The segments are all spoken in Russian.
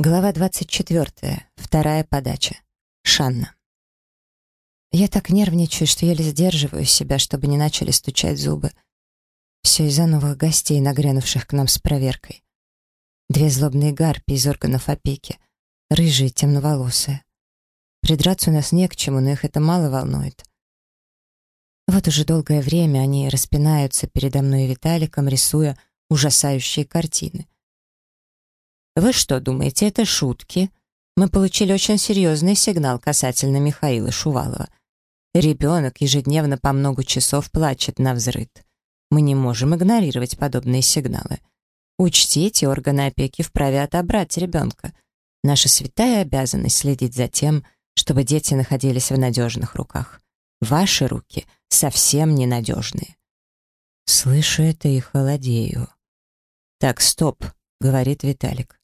Глава 24. Вторая подача. Шанна. Я так нервничаю, что еле сдерживаю себя, чтобы не начали стучать зубы. Все из-за новых гостей, нагрянувших к нам с проверкой. Две злобные гарпи из органов опеки, рыжие, темноволосые. Придраться у нас не к чему, но их это мало волнует. Вот уже долгое время они распинаются передо мной Виталиком, рисуя ужасающие картины — вы что, думаете, это шутки? Мы получили очень серьезный сигнал касательно Михаила Шувалова. Ребенок ежедневно по много часов плачет на взрыд. Мы не можем игнорировать подобные сигналы. Учтите, органы опеки вправе отобрать ребенка. Наша святая обязанность следить за тем, чтобы дети находились в надежных руках. Ваши руки совсем ненадежные. Слышу это и холодею. «Так, стоп», — говорит Виталик.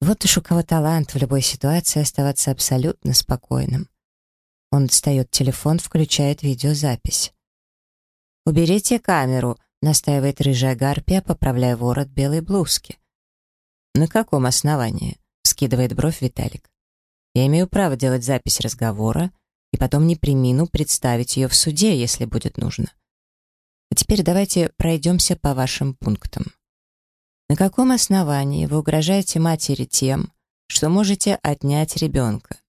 Вот уж у кого талант в любой ситуации оставаться абсолютно спокойным. Он достает телефон, включает видеозапись. «Уберите камеру», — настаивает рыжая гарпия, поправляя ворот белой блузки. «На каком основании?» — скидывает бровь Виталик. «Я имею право делать запись разговора и потом не примину представить ее в суде, если будет нужно. А теперь давайте пройдемся по вашим пунктам». На каком основании вы угрожаете матери тем, что можете отнять ребенка?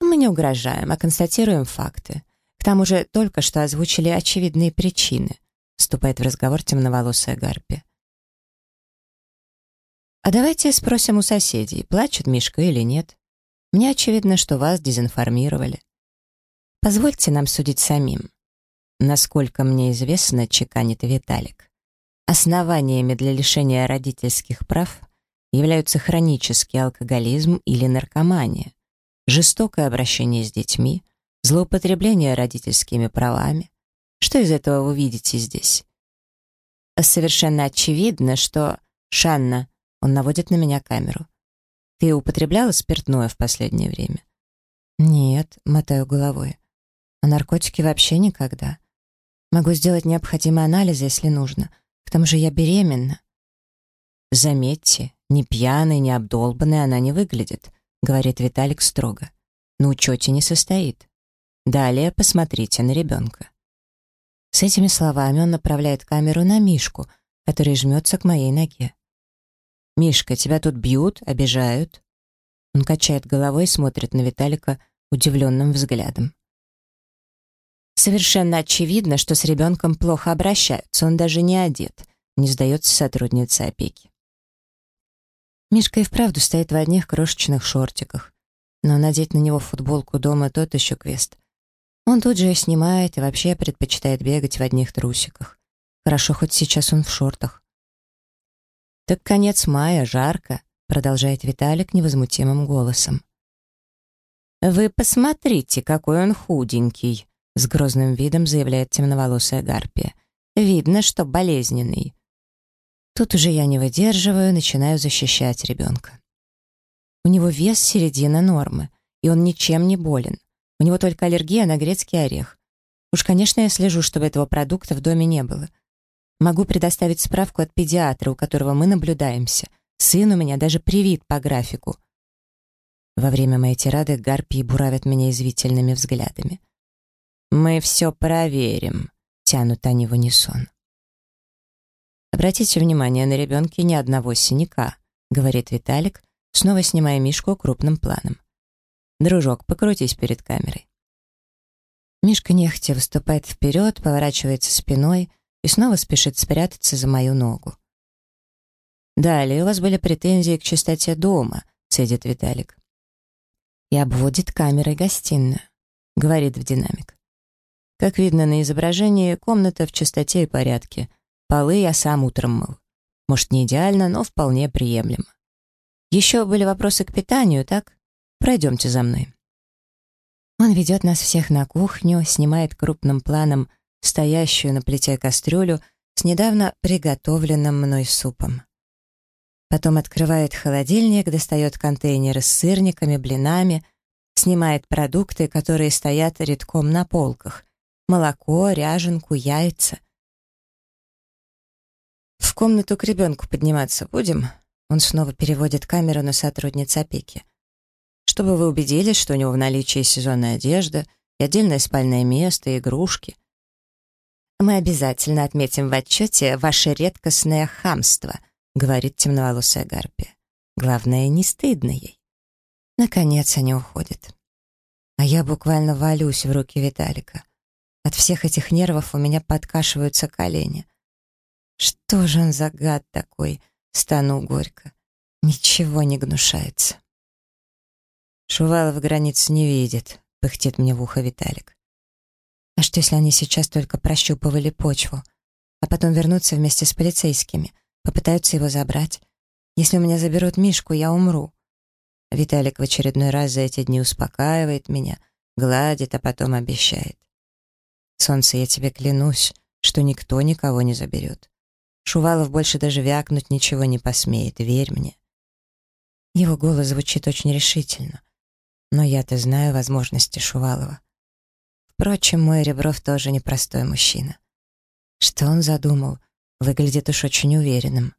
Мы не угрожаем, а констатируем факты. К тому же только что озвучили очевидные причины, вступает в разговор темноволосая Гарпи. А давайте спросим у соседей, плачет Мишка или нет. Мне очевидно, что вас дезинформировали. Позвольте нам судить самим. Насколько мне известно, чеканит Виталик. Основаниями для лишения родительских прав являются хронический алкоголизм или наркомания, жестокое обращение с детьми, злоупотребление родительскими правами. Что из этого вы видите здесь? Совершенно очевидно, что... Шанна, он наводит на меня камеру. Ты употребляла спиртное в последнее время? Нет, мотаю головой. А наркотики вообще никогда. Могу сделать необходимые анализы, если нужно. К тому же я беременна. Заметьте, ни пьяной, ни обдолбанной она не выглядит, говорит Виталик строго. На учете не состоит. Далее посмотрите на ребенка. С этими словами он направляет камеру на Мишку, который жмется к моей ноге. «Мишка, тебя тут бьют, обижают?» Он качает головой и смотрит на Виталика удивленным взглядом. Совершенно очевидно, что с ребенком плохо обращаются, он даже не одет, не сдается сотрудница опеки. Мишка и вправду стоит в одних крошечных шортиках, но надеть на него футболку дома тот еще квест. Он тут же снимает и вообще предпочитает бегать в одних трусиках. Хорошо, хоть сейчас он в шортах. «Так конец мая, жарко», — продолжает Виталик невозмутимым голосом. «Вы посмотрите, какой он худенький», с грозным видом заявляет темноволосая гарпия. «Видно, что болезненный». Тут уже я не выдерживаю, начинаю защищать ребенка. У него вес середина нормы, и он ничем не болен. У него только аллергия на грецкий орех. Уж, конечно, я слежу, чтобы этого продукта в доме не было. Могу предоставить справку от педиатра, у которого мы наблюдаемся. Сын у меня даже привит по графику. Во время моей тирады гарпии буравят меня извительными взглядами. «Мы все проверим», — тянут они в унисон. «Обратите внимание, на ребенке ни одного синяка», — говорит Виталик, снова снимая Мишку крупным планом. «Дружок, покрутись перед камерой». Мишка нехотя выступает вперед, поворачивается спиной и снова спешит спрятаться за мою ногу. «Далее у вас были претензии к чистоте дома», — цедит Виталик. И обводит камерой гостиную, говорит в динамик. Как видно на изображении, комната в чистоте и порядке. Полы я сам утром мыл. Может, не идеально, но вполне приемлемо. Еще были вопросы к питанию, так? Пройдемте за мной. Он ведет нас всех на кухню, снимает крупным планом стоящую на плите кастрюлю с недавно приготовленным мной супом. Потом открывает холодильник, достает контейнеры с сырниками, блинами, снимает продукты, которые стоят редком на полках, молоко, ряженку, яйца. «В комнату к ребенку подниматься будем?» Он снова переводит камеру на сотрудниц опеки. «Чтобы вы убедились, что у него в наличии сезонная одежда и отдельное спальное место, и игрушки». «Мы обязательно отметим в отчете ваше редкостное хамство», говорит темноволосая Гарпия. «Главное, не стыдно ей». Наконец они уходят. А я буквально валюсь в руки Виталика. От всех этих нервов у меня подкашиваются колени. Что же он за гад такой? Стану горько. Ничего не гнушается. Шувалов границ не видит, пыхтит мне в ухо Виталик. А что, если они сейчас только прощупывали почву, а потом вернутся вместе с полицейскими, попытаются его забрать? Если у меня заберут Мишку, я умру. Виталик в очередной раз за эти дни успокаивает меня, гладит, а потом обещает. «Солнце, я тебе клянусь, что никто никого не заберет. Шувалов больше даже вякнуть ничего не посмеет, верь мне». Его голос звучит очень решительно, но я-то знаю возможности Шувалова. Впрочем, мой Ребров тоже непростой мужчина. Что он задумал, выглядит уж очень уверенным.